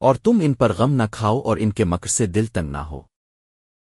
اور تم ان پر غم نہ کھاؤ اور ان کے مکر سے دل تنگ نہ ہو۔